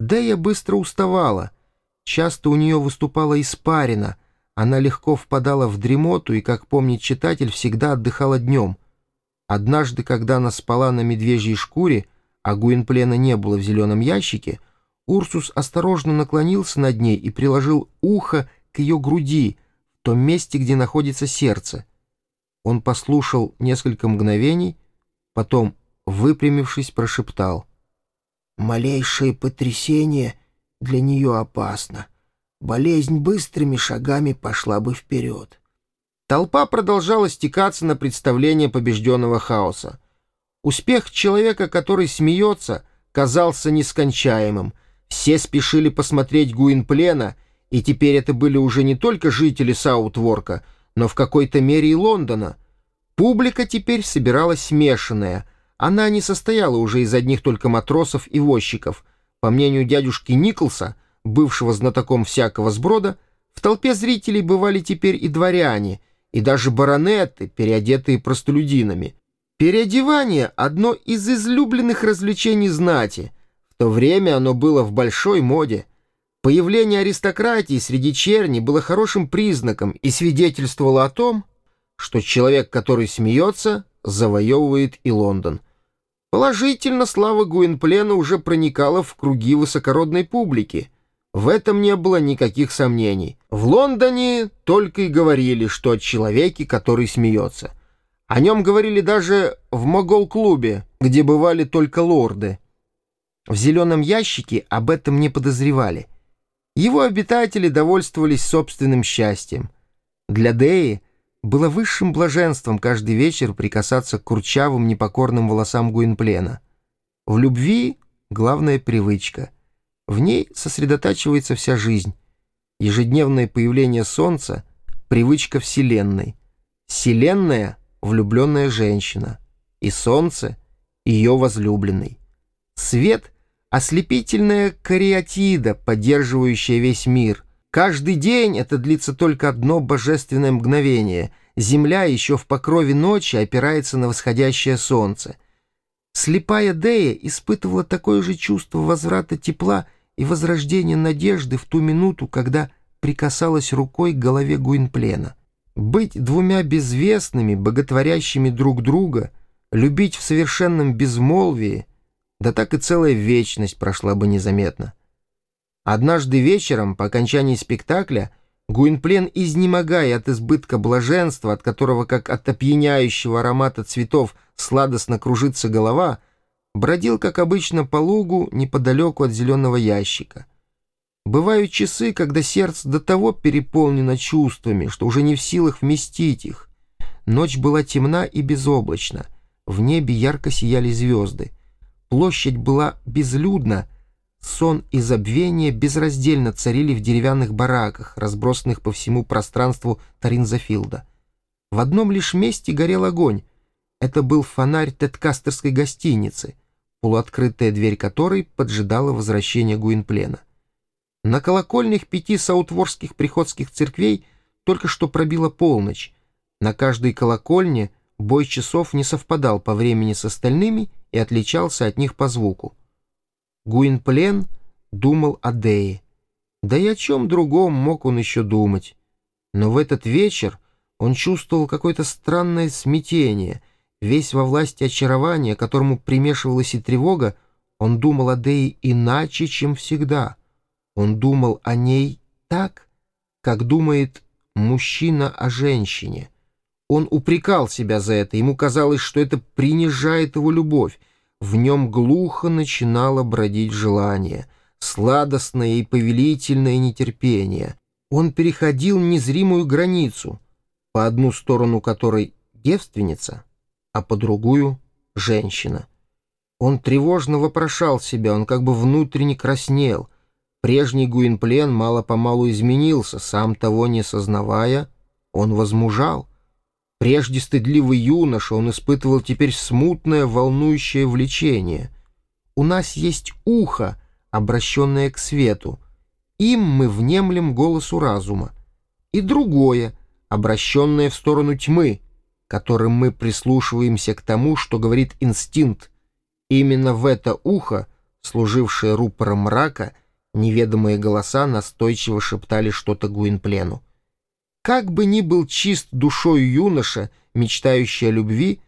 Дэя быстро уставала. Часто у нее выступала испарина. Она легко впадала в дремоту и, как помнит читатель, всегда отдыхала днем. Однажды, когда она спала на медвежьей шкуре, а Гуинплена не было в зеленом ящике, Урсус осторожно наклонился над ней и приложил ухо к ее груди, в том месте, где находится сердце. Он послушал несколько мгновений, потом, выпрямившись, прошептал. «Малейшее потрясение для нее опасно. Болезнь быстрыми шагами пошла бы вперед». Толпа продолжала стекаться на представление побежденного хаоса. Успех человека, который смеется, казался нескончаемым. Все спешили посмотреть Гуинплена, и теперь это были уже не только жители Саутворка, но в какой-то мере и Лондона. Публика теперь собиралась смешанная. Она не состояла уже из одних только матросов и возчиков. По мнению дядюшки Николса, бывшего знатоком всякого сброда, в толпе зрителей бывали теперь и дворяне, и даже баронеты, переодетые простолюдинами. Переодевание — одно из излюбленных развлечений знати. В то время оно было в большой моде. Появление аристократии среди черни было хорошим признаком и свидетельствовало о том, что человек, который смеется, завоевывает и Лондон. Положительно слава Гуинплена уже проникала в круги высокородной публики. В этом не было никаких сомнений. В Лондоне только и говорили, что о человеке, который смеется — о нем говорили даже в Могол-клубе, где бывали только лорды. В «Зеленом ящике» об этом не подозревали. Его обитатели довольствовались собственным счастьем. Для Деи было высшим блаженством каждый вечер прикасаться к курчавым непокорным волосам Гуинплена. В любви главная привычка. В ней сосредотачивается вся жизнь. Ежедневное появление солнца — привычка Вселенной. Вселенная — влюбленная женщина, и солнце — ее возлюбленный. Свет — ослепительная кариатида, поддерживающая весь мир. Каждый день это длится только одно божественное мгновение. Земля еще в покрове ночи опирается на восходящее солнце. Слепая Дея испытывала такое же чувство возврата тепла и возрождения надежды в ту минуту, когда прикасалась рукой к голове Гуинплена. Быть двумя безвестными, боготворящими друг друга, любить в совершенном безмолвии, да так и целая вечность прошла бы незаметно. Однажды вечером, по окончании спектакля, Гуинплен, изнемогая от избытка блаженства, от которого, как от опьяняющего аромата цветов, сладостно кружится голова, бродил, как обычно, по лугу неподалеку от зеленого ящика — Бывают часы, когда сердце до того переполнено чувствами, что уже не в силах вместить их. Ночь была темна и безоблачна. В небе ярко сияли звезды. Площадь была безлюдна. Сон и забвение безраздельно царили в деревянных бараках, разбросанных по всему пространству Таринзафилда. В одном лишь месте горел огонь. Это был фонарь Теткастерской гостиницы, полуоткрытая дверь которой поджидала возвращения Гуинплена. На колокольнях пяти саутворских приходских церквей только что пробила полночь. На каждой колокольне бой часов не совпадал по времени с остальными и отличался от них по звуку. Гуинплен думал о Дее. Да и о чем другом мог он еще думать. Но в этот вечер он чувствовал какое-то странное смятение. Весь во власти очарования, которому примешивалась и тревога, он думал о Дее иначе, чем всегда — он думал о ней так, как думает мужчина о женщине. Он упрекал себя за это, ему казалось, что это принижает его любовь. В нем глухо начинало бродить желание, сладостное и повелительное нетерпение. Он переходил незримую границу, по одну сторону которой девственница, а по другую — женщина. Он тревожно вопрошал себя, он как бы внутренне краснел — Прежний Гуинплен мало-помалу изменился, сам того не сознавая, он возмужал. Прежде стыдливый юноша, он испытывал теперь смутное, волнующее влечение. У нас есть ухо, обращенное к свету. Им мы внемлем голосу разума. И другое, обращенное в сторону тьмы, которым мы прислушиваемся к тому, что говорит инстинкт. Именно в это ухо служившее рупором мрака, неведомые голоса настойчиво шептали что-то Гуинплену. Как бы ни был чист душой юноша, мечтающий о любви,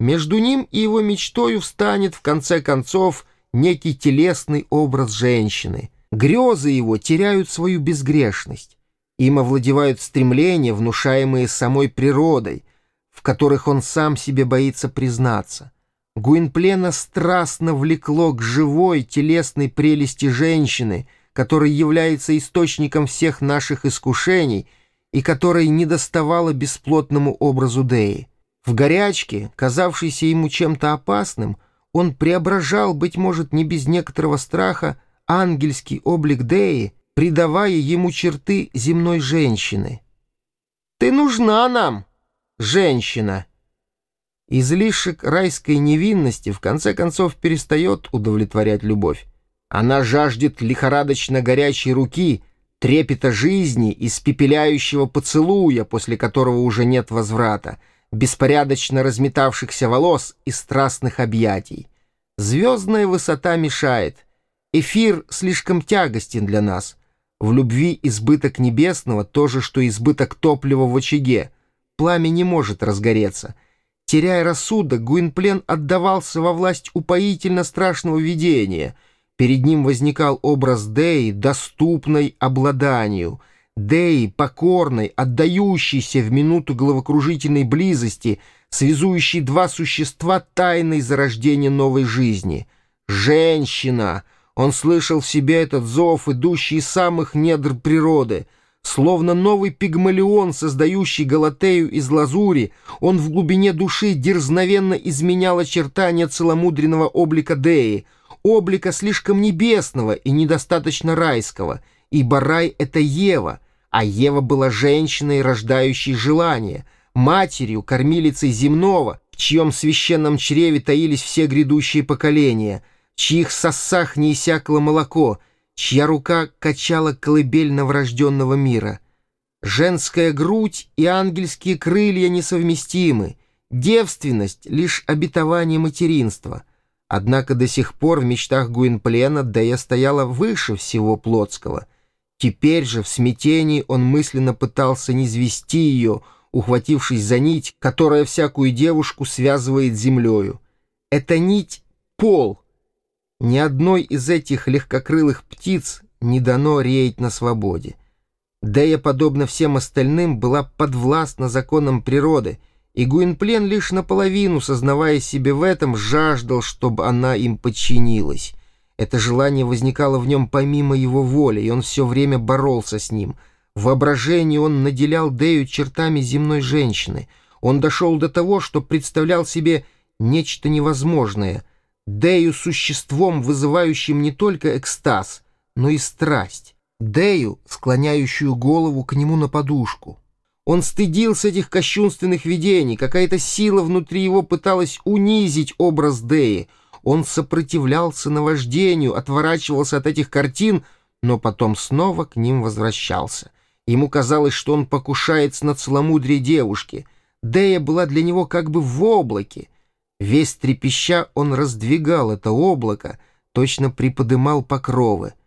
между ним и его мечтою встанет, в конце концов, некий телесный образ женщины. Грезы его теряют свою безгрешность. Им овладевают стремления, внушаемые самой природой, в которых он сам себе боится признаться. Гуинплена страстно влекло к живой телесной прелести женщины, которая является источником всех наших искушений и которой недоставала бесплотному образу Деи. В горячке, казавшейся ему чем-то опасным, он преображал, быть может, не без некоторого страха, ангельский облик Деи, придавая ему черты земной женщины. «Ты нужна нам, женщина!» Излишек райской невинности в конце концов перестает удовлетворять любовь. Она жаждет лихорадочно горячей руки, трепета жизни, испепеляющего поцелуя, после которого уже нет возврата — беспорядочно разметавшихся волос и страстных объятий. Звездная высота мешает. Эфир слишком тягостен для нас. В любви избыток небесного то же, что избыток топлива в очаге. Пламя не может разгореться. Теряя рассудок, Гуинплен отдавался во власть упоительно страшного видения. Перед ним возникал образ Деи, доступной обладанию — Деи, покорной, отдающейся в минуту головокружительной близости, связующей два существа тайной зарождения новой жизни. Женщина! Он слышал в себе этот зов, идущий из самых недр природы. Словно новый пигмалион, создающий Галатею из лазури, он в глубине души дерзновенно изменял очертания целомудренного облика Деи, облика слишком небесного и недостаточно райского, ибо рай — это Ева — а Ева была женщиной, рождающей желание, матерью, кормилицей земного, в чьем священном чреве таились все грядущие поколения, в чьих сосах не иссякло молоко, чья рука качала колыбель новорожденного мира. Женская грудь и ангельские крылья несовместимы, девственность — лишь обетование материнства. Однако до сих пор в мечтах Гуинплена Дея стояла выше всего плотского — Теперь же в смятении он мысленно пытался низвести ее, ухватившись за нить, которая всякую девушку связывает землею. Это нить — пол. Ни одной из этих легкокрылых птиц не дано реять на свободе. Дея, подобно всем остальным, была подвластна законам природы, и Гуинплен лишь наполовину, сознавая себе в этом, жаждал, чтобы она им подчинилась. Это желание возникало в нем помимо его воли, и он все время боролся с ним. В воображении он наделял Дею чертами земной женщины. Он дошел до того, что представлял себе нечто невозможное, Дею существом, вызывающим не только экстаз, но и страсть, Дею, склоняющую голову к нему на подушку. Он стыдился этих кощунственных видений, какая-то сила внутри его пыталась унизить образ Деи — он сопротивлялся наваждению, отворачивался от этих картин, но потом снова к ним возвращался. Ему казалось, что он покушается на целомудрие девушки. Дея была для него как бы в облаке. Весь трепеща он раздвигал это облако, точно приподымал покровы —